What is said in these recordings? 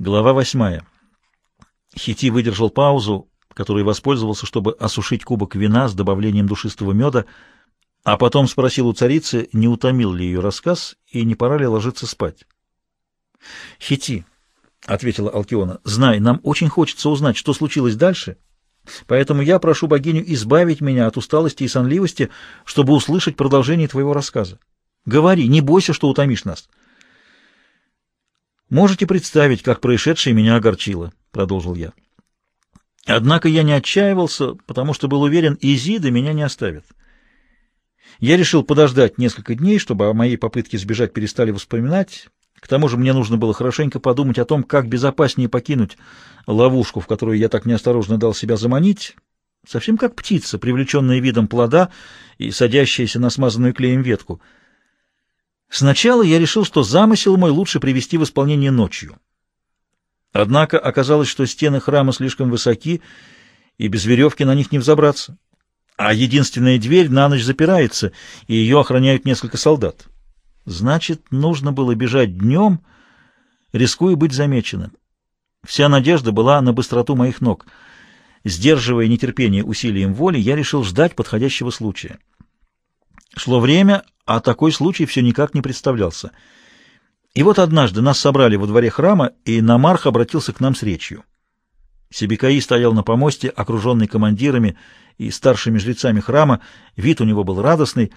Глава восьмая. Хити выдержал паузу, которой воспользовался, чтобы осушить кубок вина с добавлением душистого меда, а потом спросил у царицы, не утомил ли ее рассказ и не пора ли ложиться спать. «Хити», — ответила Алкиона, — «знай, нам очень хочется узнать, что случилось дальше, поэтому я прошу богиню избавить меня от усталости и сонливости, чтобы услышать продолжение твоего рассказа. Говори, не бойся, что утомишь нас». «Можете представить, как происшедшее меня огорчило», — продолжил я. «Однако я не отчаивался, потому что был уверен, Изида меня не оставит. Я решил подождать несколько дней, чтобы о моей попытке сбежать перестали вспоминать. К тому же мне нужно было хорошенько подумать о том, как безопаснее покинуть ловушку, в которую я так неосторожно дал себя заманить, совсем как птица, привлеченная видом плода и садящаяся на смазанную клеем ветку — Сначала я решил, что замысел мой лучше привести в исполнение ночью. Однако оказалось, что стены храма слишком высоки, и без веревки на них не взобраться. А единственная дверь на ночь запирается, и ее охраняют несколько солдат. Значит, нужно было бежать днем, рискуя быть замеченным. Вся надежда была на быстроту моих ног. Сдерживая нетерпение усилием воли, я решил ждать подходящего случая. Шло время, а такой случай все никак не представлялся. И вот однажды нас собрали во дворе храма, и Намарх обратился к нам с речью. Себекаи стоял на помосте, окруженный командирами и старшими жрецами храма, вид у него был радостный.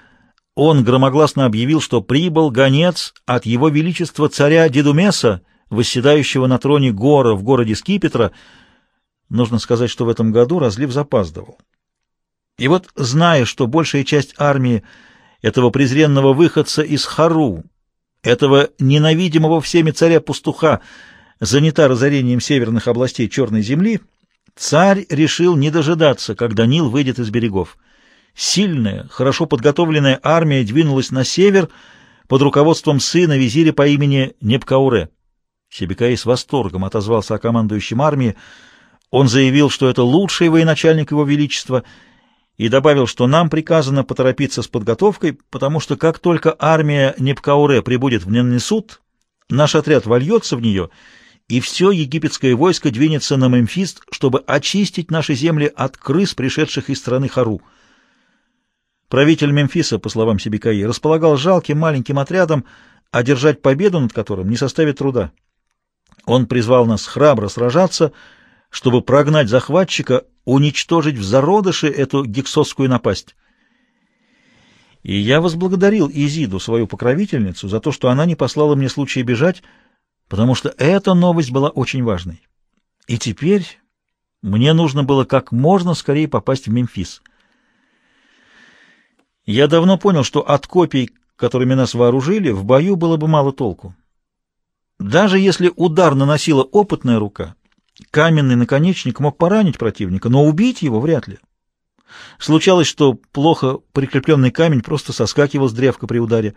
Он громогласно объявил, что прибыл гонец от его величества царя Дедумеса, восседающего на троне Гора в городе Скипетра. Нужно сказать, что в этом году разлив запаздывал. И вот, зная, что большая часть армии этого презренного выходца из Хару, этого ненавидимого всеми царя-пастуха, занята разорением северных областей Черной земли, царь решил не дожидаться, когда Нил выйдет из берегов. Сильная, хорошо подготовленная армия двинулась на север под руководством сына визиря по имени Непкауре. Себекаи с восторгом отозвался о командующем армии. Он заявил, что это лучший военачальник его величества — и добавил, что нам приказано поторопиться с подготовкой, потому что как только армия Непкауре прибудет в Неннесут, наш отряд вольется в нее, и все египетское войско двинется на Мемфис, чтобы очистить наши земли от крыс, пришедших из страны Хару. Правитель Мемфиса, по словам Сибикаи, располагал жалким маленьким отрядом, одержать победу над которым не составит труда. Он призвал нас храбро сражаться, чтобы прогнать захватчика, уничтожить в зародыше эту гексосскую напасть. И я возблагодарил Изиду, свою покровительницу, за то, что она не послала мне случая бежать, потому что эта новость была очень важной. И теперь мне нужно было как можно скорее попасть в Мемфис. Я давно понял, что от копий, которыми нас вооружили, в бою было бы мало толку. Даже если удар наносила опытная рука, Каменный наконечник мог поранить противника, но убить его вряд ли. Случалось, что плохо прикрепленный камень просто соскакивал с древка при ударе.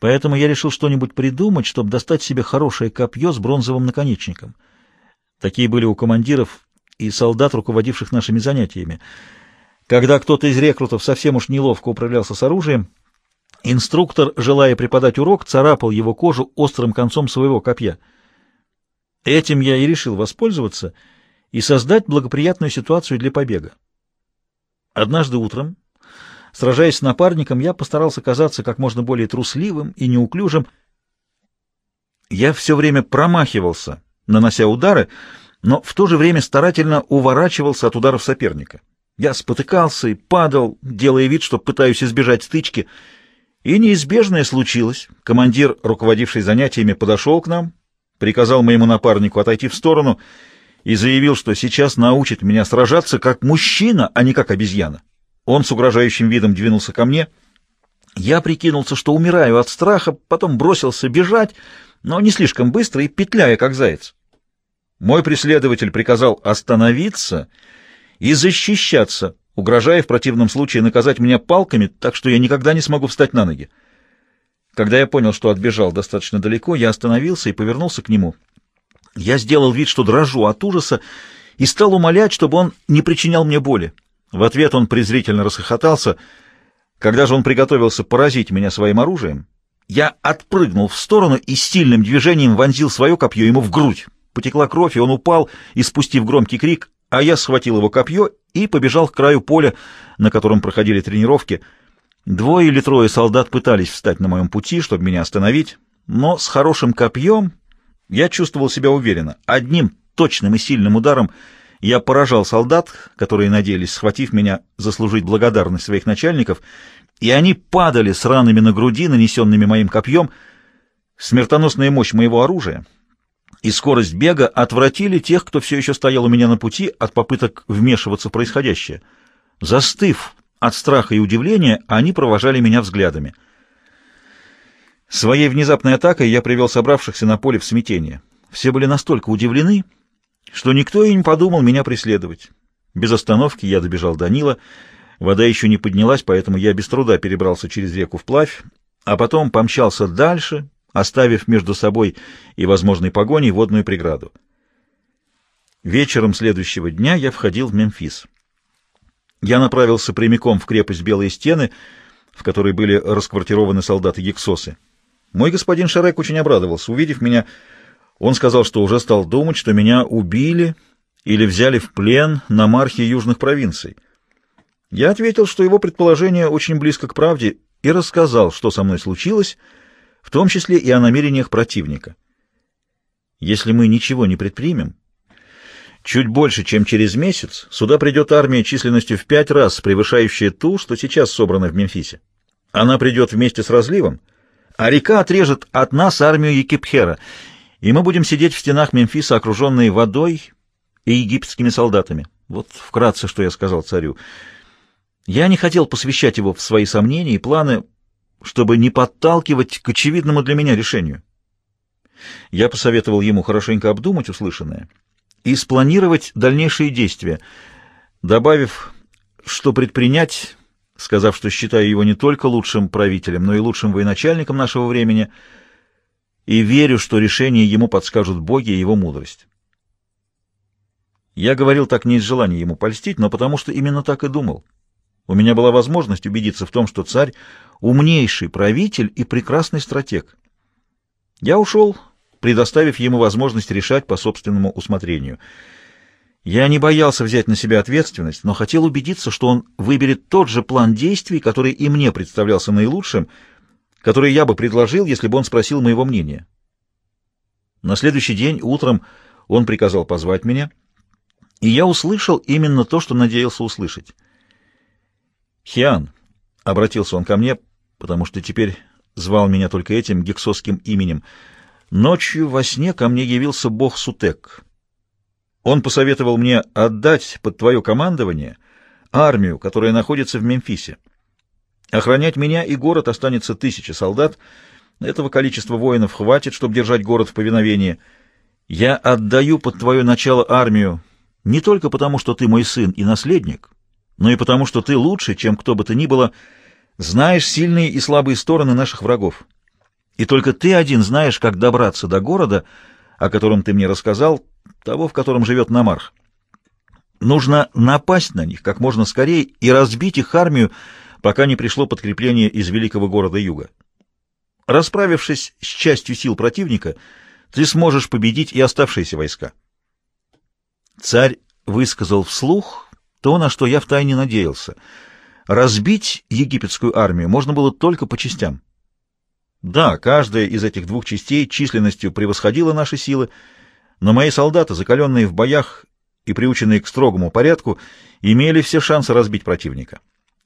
Поэтому я решил что-нибудь придумать, чтобы достать себе хорошее копье с бронзовым наконечником. Такие были у командиров и солдат, руководивших нашими занятиями. Когда кто-то из рекрутов совсем уж неловко управлялся с оружием, инструктор, желая преподать урок, царапал его кожу острым концом своего копья — Этим я и решил воспользоваться и создать благоприятную ситуацию для побега. Однажды утром, сражаясь с напарником, я постарался казаться как можно более трусливым и неуклюжим. Я все время промахивался, нанося удары, но в то же время старательно уворачивался от ударов соперника. Я спотыкался и падал, делая вид, что пытаюсь избежать стычки, и неизбежное случилось. Командир, руководивший занятиями, подошел к нам, приказал моему напарнику отойти в сторону и заявил, что сейчас научит меня сражаться как мужчина, а не как обезьяна. Он с угрожающим видом двинулся ко мне. Я прикинулся, что умираю от страха, потом бросился бежать, но не слишком быстро и петляя, как заяц. Мой преследователь приказал остановиться и защищаться, угрожая в противном случае наказать меня палками, так что я никогда не смогу встать на ноги. Когда я понял, что отбежал достаточно далеко, я остановился и повернулся к нему. Я сделал вид, что дрожу от ужаса, и стал умолять, чтобы он не причинял мне боли. В ответ он презрительно расхохотался. Когда же он приготовился поразить меня своим оружием, я отпрыгнул в сторону и сильным движением вонзил свое копье ему в грудь. потекла кровь, и он упал, испустив громкий крик, а я схватил его копье и побежал к краю поля, на котором проходили тренировки. Двое или трое солдат пытались встать на моем пути, чтобы меня остановить, но с хорошим копьем я чувствовал себя уверенно. Одним точным и сильным ударом я поражал солдат, которые надеялись, схватив меня, заслужить благодарность своих начальников, и они падали с ранами на груди, нанесенными моим копьем. Смертоносная мощь моего оружия и скорость бега отвратили тех, кто все еще стоял у меня на пути от попыток вмешиваться в происходящее. Застыв от страха и удивления, они провожали меня взглядами. Своей внезапной атакой я привел собравшихся на поле в смятение. Все были настолько удивлены, что никто и не подумал меня преследовать. Без остановки я добежал до Нила. Вода еще не поднялась, поэтому я без труда перебрался через реку вплавь, а потом помчался дальше, оставив между собой и возможной погоней водную преграду. Вечером следующего дня я входил в Мемфис. Я направился прямиком в крепость Белые Стены, в которой были расквартированы солдаты Гексосы. Мой господин Шарек очень обрадовался. Увидев меня, он сказал, что уже стал думать, что меня убили или взяли в плен на мархе южных провинций. Я ответил, что его предположение очень близко к правде, и рассказал, что со мной случилось, в том числе и о намерениях противника. Если мы ничего не предпримем, чуть больше, чем через месяц, сюда придет армия численностью в пять раз превышающая ту, что сейчас собрана в Мемфисе. Она придет вместе с разливом, а река отрежет от нас армию Екипхера, и мы будем сидеть в стенах Мемфиса, окруженные водой и египетскими солдатами. Вот вкратце, что я сказал царю. Я не хотел посвящать его в свои сомнения и планы, чтобы не подталкивать к очевидному для меня решению. Я посоветовал ему хорошенько обдумать услышанное и спланировать дальнейшие действия, добавив, что предпринять, сказав, что считаю его не только лучшим правителем, но и лучшим военачальником нашего времени — и верю, что решение ему подскажут боги и его мудрость. Я говорил так не из желания ему польстить, но потому что именно так и думал. У меня была возможность убедиться в том, что царь — умнейший правитель и прекрасный стратег. Я ушел, предоставив ему возможность решать по собственному усмотрению. Я не боялся взять на себя ответственность, но хотел убедиться, что он выберет тот же план действий, который и мне представлялся наилучшим — который я бы предложил, если бы он спросил моего мнения. На следующий день утром он приказал позвать меня, и я услышал именно то, что надеялся услышать. «Хиан», — обратился он ко мне, потому что теперь звал меня только этим гексосским именем, ночью во сне ко мне явился бог Сутек. Он посоветовал мне отдать под твое командование армию, которая находится в Мемфисе. Охранять меня и город останется тысяча солдат. Этого количества воинов хватит, чтобы держать город в повиновении. Я отдаю под твое начало армию не только потому, что ты мой сын и наследник, но и потому, что ты лучше, чем кто бы то ни было, знаешь сильные и слабые стороны наших врагов. И только ты один знаешь, как добраться до города, о котором ты мне рассказал, того, в котором живет Намарх. Нужно напасть на них как можно скорее и разбить их армию, пока не пришло подкрепление из великого города Юга. Расправившись с частью сил противника, ты сможешь победить и оставшиеся войска. Царь высказал вслух то, на что я втайне надеялся. Разбить египетскую армию можно было только по частям. Да, каждая из этих двух частей численностью превосходила наши силы, но мои солдаты, закаленные в боях и приученные к строгому порядку, имели все шансы разбить противника.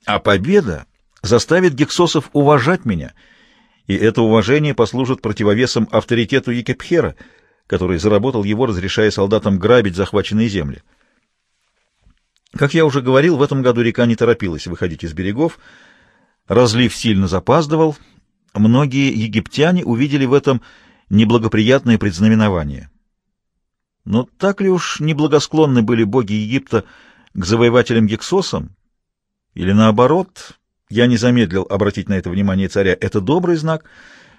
А победа заставит гексосов уважать меня, и это уважение послужит противовесом авторитету Екепхера, который заработал его, разрешая солдатам грабить захваченные земли. Как я уже говорил, в этом году река не торопилась выходить из берегов, разлив сильно запаздывал, многие египтяне увидели в этом неблагоприятное предзнаменование. Но так ли уж неблагосклонны были боги Египта к завоевателям Гексосам, или наоборот, я не замедлил обратить на это внимание царя, это добрый знак,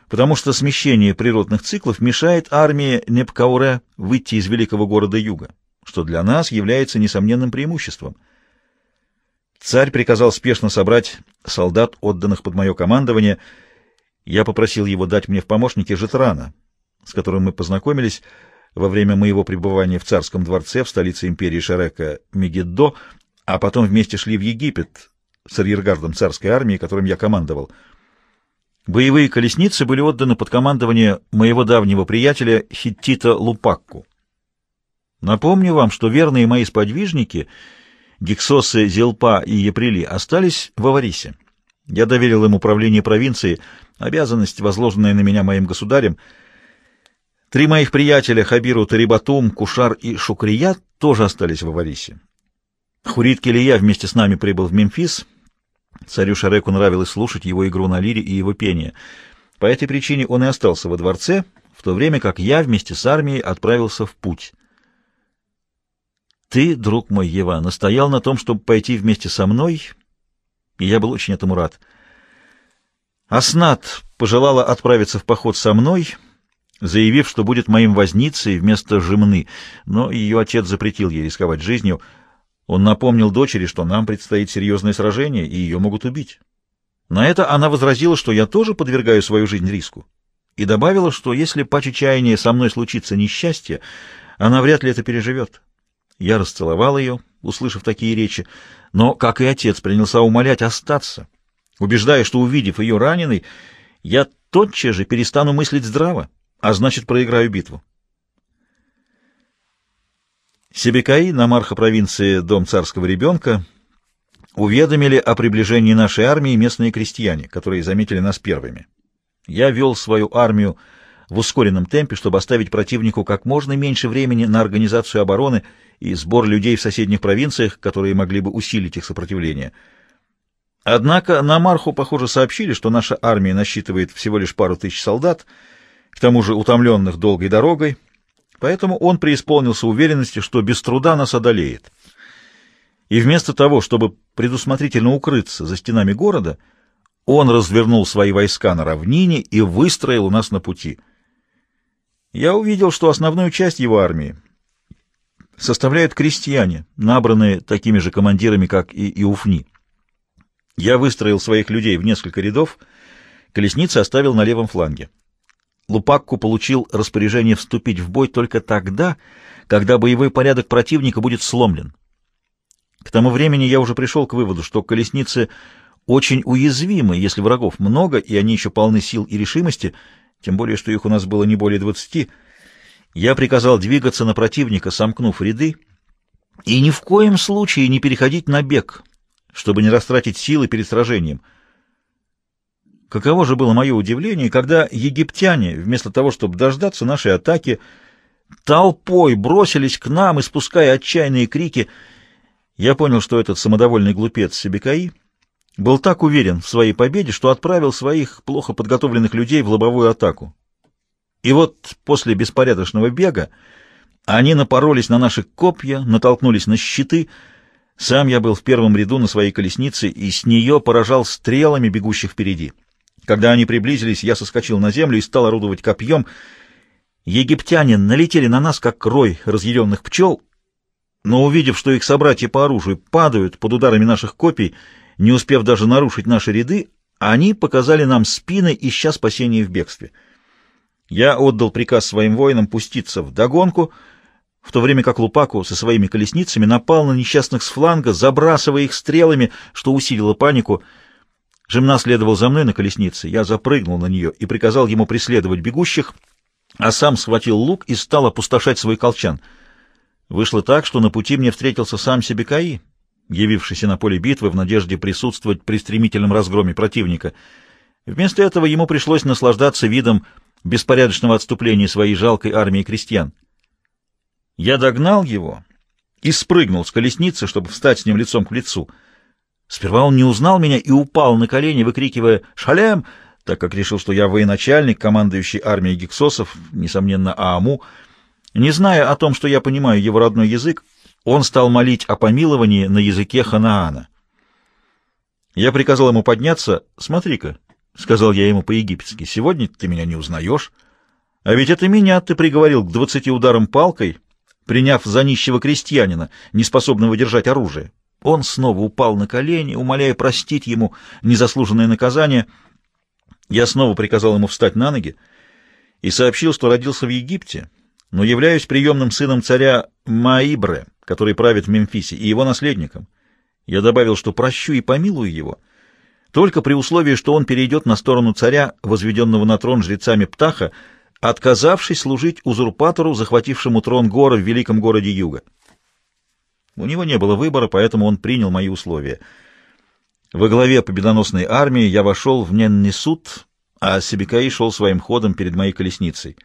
потому что смещение природных циклов мешает армии Непкауре выйти из великого города Юга, что для нас является несомненным преимуществом. Царь приказал спешно собрать солдат, отданных под мое командование. Я попросил его дать мне в помощники Жетрана, с которым мы познакомились, во время моего пребывания в царском дворце в столице империи Шерека Мегиддо, а потом вместе шли в Египет с арьергардом царской армии, которым я командовал. Боевые колесницы были отданы под командование моего давнего приятеля Хиттита Лупакку. Напомню вам, что верные мои сподвижники, Гексосы, Зелпа и Еприли, остались в Аварисе. Я доверил им управление провинцией, обязанность, возложенная на меня моим государем. Три моих приятеля, Хабиру, Тарибатум, Кушар и Шукрия, тоже остались в Аварисе. Хурит Келия вместе с нами прибыл в Мемфис. Царю Шареку нравилось слушать его игру на лире и его пение. По этой причине он и остался во дворце, в то время как я вместе с армией отправился в путь. Ты, друг мой Ева, настоял на том, чтобы пойти вместе со мной, и я был очень этому рад. Аснат пожелала отправиться в поход со мной, заявив, что будет моим возницей вместо жемны, но ее отец запретил ей рисковать жизнью. Он напомнил дочери, что нам предстоит серьезное сражение, и ее могут убить. На это она возразила, что я тоже подвергаю свою жизнь риску, и добавила, что если по чаяния со мной случится несчастье, она вряд ли это переживет. Я расцеловал ее, услышав такие речи, но, как и отец, принялся умолять остаться, убеждая, что, увидев ее раненой, я тотчас же перестану мыслить здраво, а значит, проиграю битву. Себекаи, намарха провинции Дом царского ребенка, уведомили о приближении нашей армии местные крестьяне, которые заметили нас первыми. Я вел свою армию в ускоренном темпе, чтобы оставить противнику как можно меньше времени на организацию обороны и сбор людей в соседних провинциях, которые могли бы усилить их сопротивление. Однако на Марху, похоже, сообщили, что наша армия насчитывает всего лишь пару тысяч солдат, к тому же утомленных долгой дорогой, поэтому он преисполнился уверенности, что без труда нас одолеет. И вместо того, чтобы предусмотрительно укрыться за стенами города, он развернул свои войска на равнине и выстроил у нас на пути. Я увидел, что основную часть его армии составляют крестьяне, набранные такими же командирами, как и Иуфни. Я выстроил своих людей в несколько рядов, колесницы оставил на левом фланге. Лупакку получил распоряжение вступить в бой только тогда, когда боевой порядок противника будет сломлен. К тому времени я уже пришел к выводу, что колесницы очень уязвимы, если врагов много, и они еще полны сил и решимости, тем более, что их у нас было не более двадцати, я приказал двигаться на противника, сомкнув ряды, и ни в коем случае не переходить на бег, чтобы не растратить силы перед сражением. Каково же было мое удивление, когда египтяне, вместо того, чтобы дождаться нашей атаки, толпой бросились к нам, испуская отчаянные крики. Я понял, что этот самодовольный глупец Себекаи был так уверен в своей победе, что отправил своих плохо подготовленных людей в лобовую атаку. И вот после беспорядочного бега они напоролись на наши копья, натолкнулись на щиты. Сам я был в первом ряду на своей колеснице и с нее поражал стрелами бегущих впереди. Когда они приблизились, я соскочил на землю и стал орудовать копьем. Египтяне налетели на нас, как рой разъяренных пчел, но, увидев, что их собратья по оружию падают под ударами наших копий, не успев даже нарушить наши ряды, они показали нам спины, ища спасения в бегстве. Я отдал приказ своим воинам пуститься в догонку, в то время как Лупаку со своими колесницами напал на несчастных с фланга, забрасывая их стрелами, что усилило панику. Жемна следовал за мной на колеснице. Я запрыгнул на нее и приказал ему преследовать бегущих, а сам схватил лук и стал опустошать свой колчан. Вышло так, что на пути мне встретился сам Себекаи, явившийся на поле битвы в надежде присутствовать при стремительном разгроме противника. Вместо этого ему пришлось наслаждаться видом беспорядочного отступления своей жалкой армии крестьян. Я догнал его и спрыгнул с колесницы, чтобы встать с ним лицом к лицу. Сперва он не узнал меня и упал на колени, выкрикивая «Шалем!», так как решил, что я военачальник, командующий армией гексосов, несомненно, Ааму. Не зная о том, что я понимаю его родной язык, он стал молить о помиловании на языке Ханаана. Я приказал ему подняться. «Смотри-ка, — сказал я ему по-египетски, — сегодня ты меня не узнаешь. А ведь это меня ты приговорил к двадцати ударам палкой, приняв за нищего крестьянина, неспособного держать оружие. Он снова упал на колени, умоляя простить ему незаслуженное наказание. Я снова приказал ему встать на ноги и сообщил, что родился в Египте, но являюсь приемным сыном царя Маибре, который правит в Мемфисе, и его наследником. Я добавил, что прощу и помилую его, только при условии, что он перейдет на сторону царя, возведенного на трон жрецами Птаха, отказавшись служить узурпатору, захватившему трон Гора в великом городе Юга. У него не было выбора, поэтому он принял мои условия. Во главе победоносной армии я вошел в Неннесут, а Себекаи шел своим ходом перед моей колесницей.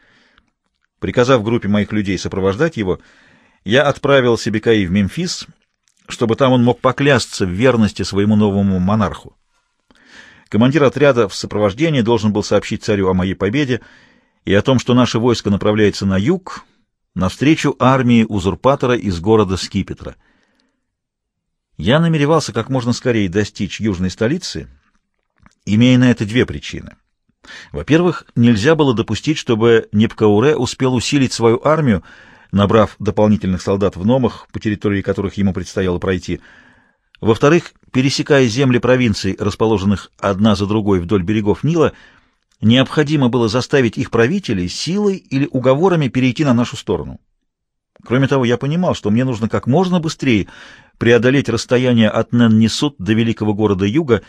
Приказав группе моих людей сопровождать его, я отправил Себекаи в Мемфис, чтобы там он мог поклясться в верности своему новому монарху. Командир отряда в сопровождении должен был сообщить царю о моей победе и о том, что наше войско направляется на юг, навстречу армии узурпатора из города Скипетра. Я намеревался как можно скорее достичь южной столицы, имея на это две причины. Во-первых, нельзя было допустить, чтобы Непкауре успел усилить свою армию, набрав дополнительных солдат в Номах, по территории которых ему предстояло пройти. Во-вторых, пересекая земли провинций, расположенных одна за другой вдоль берегов Нила, необходимо было заставить их правителей силой или уговорами перейти на нашу сторону. Кроме того, я понимал, что мне нужно как можно быстрее преодолеть расстояние от Неннисут до великого города Юга,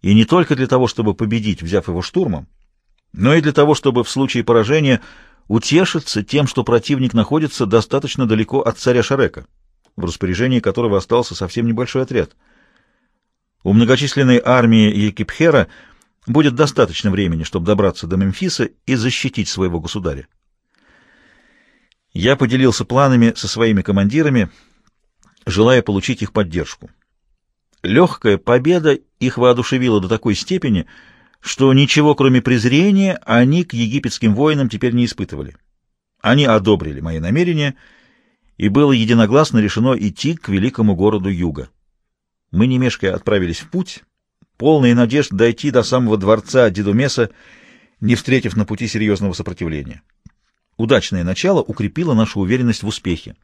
и не только для того, чтобы победить, взяв его штурмом, но и для того, чтобы в случае поражения утешиться тем, что противник находится достаточно далеко от царя Шарека, в распоряжении которого остался совсем небольшой отряд. У многочисленной армии Екипхера будет достаточно времени, чтобы добраться до Мемфиса и защитить своего государя. Я поделился планами со своими командирами, желая получить их поддержку. Легкая победа их воодушевила до такой степени, что ничего, кроме презрения, они к египетским воинам теперь не испытывали. Они одобрили мои намерения, и было единогласно решено идти к великому городу Юга. Мы, не мешкая, отправились в путь, полные надежд дойти до самого дворца Дедумеса, не встретив на пути серьезного сопротивления. Удачное начало укрепило нашу уверенность в успехе.